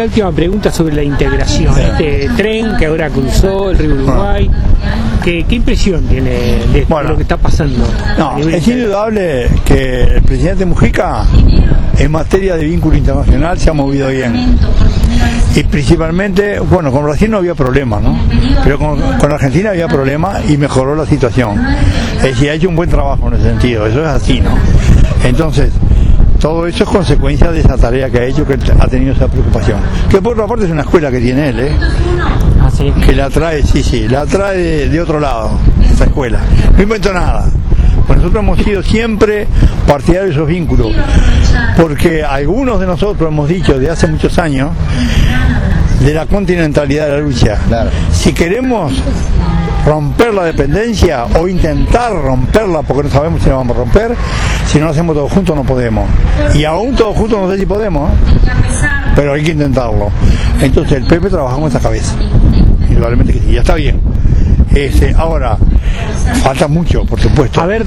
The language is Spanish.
La última pregunta sobre la integración. Este tren que ahora cruzó el río Uruguay, ¿qué, qué impresión tiene de, Bueno. lo que está pasando? No, es indudable que el presidente Mujica en materia de vínculo internacional se ha movido bien. Y principalmente, bueno, con Brasil no había problema, ¿no? Pero con, con Argentina había problema y mejoró la situación. Es decir, ha hecho un buen trabajo en ese sentido, eso es así, ¿no? Entonces, todo eso es consecuencia de esa tarea que ha hecho, que ha tenido esa preocupación. Que por otra parte es una escuela que tiene él, ¿eh? Ah, sí. que la trae, sí, sí, la trae de, de otro lado, esa escuela. No invento nada. Pues nosotros hemos sido siempre partidarios de esos vínculos, porque algunos de nosotros hemos dicho de hace muchos años de la continentalidad de la lucha. Claro. Si queremos romper la dependencia o intentar romperla, porque no sabemos si la vamos a romper, si no lo hacemos todos juntos no podemos. Y aún todos juntos no sé si podemos, ¿eh? pero hay que intentarlo. Entonces el PP trabaja con esa cabeza. Indudablemente que sí, ya está bien. Este, ahora, falta mucho, por supuesto. A ver,